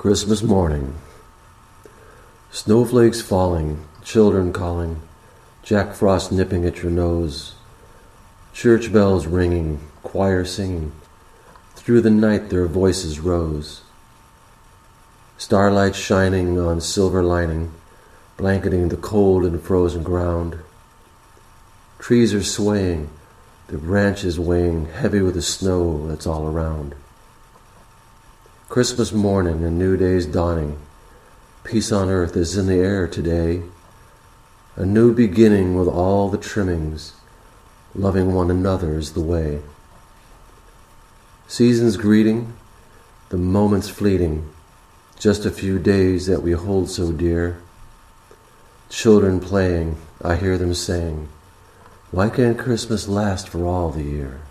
Christmas morning. Snowflakes falling, children calling, Jack Frost nipping at your nose, church bells ringing, choir singing. Through the night their voices rose. Starlight shining on silver lining, blanketing the cold and frozen ground. Trees are swaying, their branches weighing heavy with the snow that's all around. Christmas morning and new day's dawning. Peace on earth is in the air today. A new beginning with all the trimmings. Loving one another is the way. Season's greeting, the moments fleeting, just a few days that we hold so dear. Children playing, I hear them saying, Why can't Christmas last for all the year?